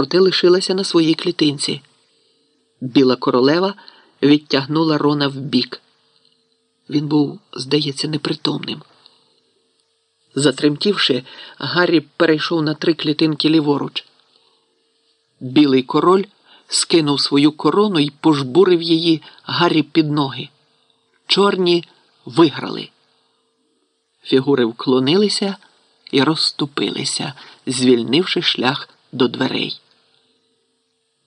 проте лишилася на своїй клітинці. Біла королева відтягнула Рона вбік. Він був, здається, непритомним. Затремтівши, Гаррі перейшов на три клітинки ліворуч. Білий король скинув свою корону і пожбурив її Гаррі під ноги. Чорні виграли. Фігури вклонилися і розступилися, звільнивши шлях до дверей.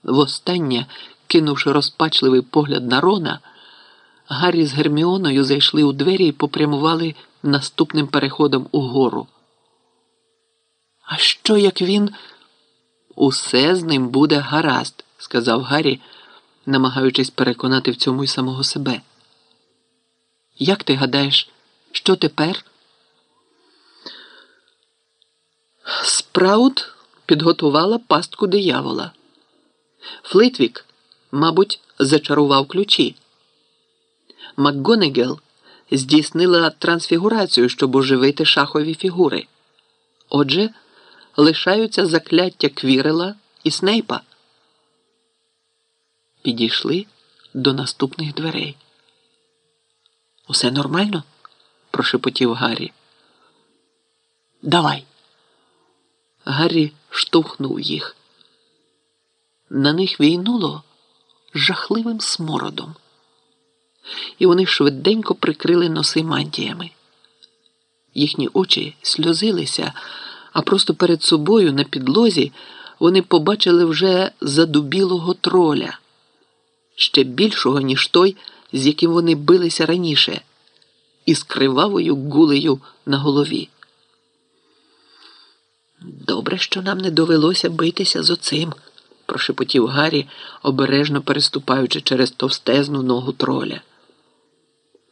Востаннє, кинувши розпачливий погляд на Рона, Гаррі з Герміоною зайшли у двері і попрямували наступним переходом угору. А що як він? Усе з ним буде гаразд, сказав Гаррі, намагаючись переконати в цьому й самого себе. Як ти гадаєш, що тепер? Спраут підготувала пастку диявола. Флитвік, мабуть, зачарував ключі. МакГонегел здійснила трансфігурацію, щоб оживити шахові фігури. Отже, лишаються закляття Квірела і Снейпа. Підійшли до наступних дверей. Усе нормально? прошепотів Гаррі. Давай. Гаррі штовхнув їх. На них війнуло жахливим смородом, і вони швиденько прикрили носи мантіями. Їхні очі сльозилися, а просто перед собою на підлозі вони побачили вже задубілого троля, ще більшого, ніж той, з яким вони билися раніше, із кривавою гулею на голові. Добре, що нам не довелося битися з оцим, прошепотів Гаррі, обережно переступаючи через товстезну ногу троля.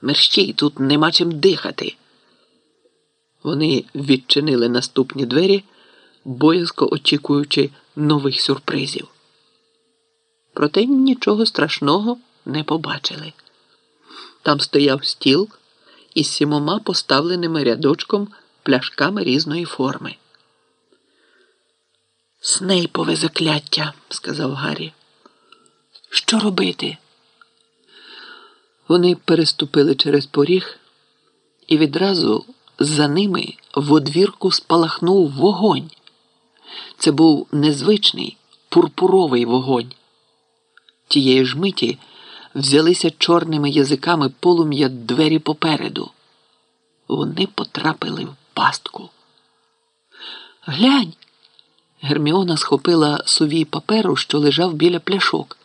Мерщій, тут нема чим дихати. Вони відчинили наступні двері, боязко очікуючи нових сюрпризів. Проте нічого страшного не побачили. Там стояв стіл із сімома поставленими рядочком пляшками різної форми. Снейпове закляття, сказав Гаррі. Що робити? Вони переступили через поріг, і відразу за ними в одвірку спалахнув вогонь. Це був незвичний пурпуровий вогонь. Тієї ж миті взялися чорними язиками полум'я двері попереду. Вони потрапили в пастку. Глянь. Герміона схопила сувій паперу, що лежав біля пляшок.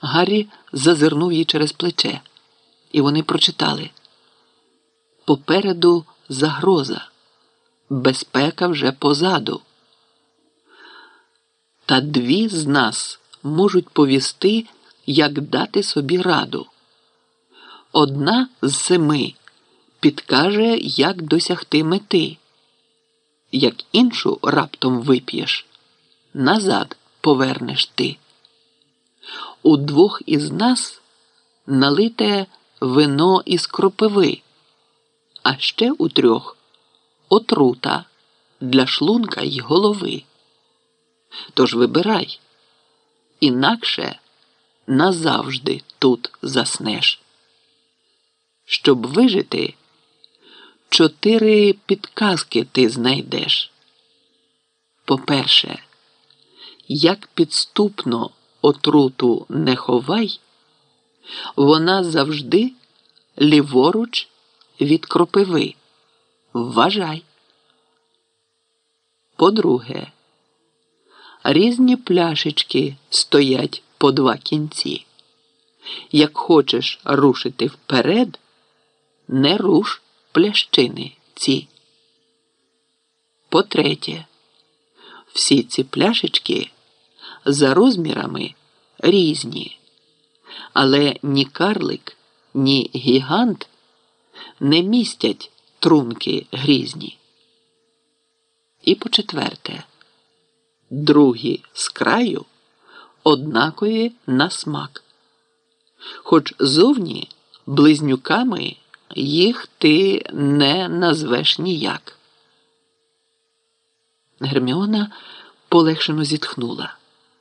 Гаррі зазирнув їй через плече, і вони прочитали. Попереду загроза, безпека вже позаду. Та дві з нас можуть повісти, як дати собі раду. Одна з семи підкаже, як досягти мети як іншу раптом вип'єш, назад повернеш ти. У двох із нас налите вино із кропиви, а ще у трьох отрута для шлунка й голови. Тож вибирай, інакше назавжди тут заснеш. Щоб вижити. Чотири підказки ти знайдеш. По-перше, як підступно отруту не ховай, вона завжди ліворуч від кропиви. Вважай. По-друге, різні пляшечки стоять по два кінці. Як хочеш рушити вперед, не руш плящини ці. По-третє, всі ці пляшечки за розмірами різні, але ні карлик, ні гігант не містять трунки грізні. І по четверте, другі з краю однакові на смак, хоч зовні близнюками їх ти не назвеш ніяк. Герміона полегшено зітхнула.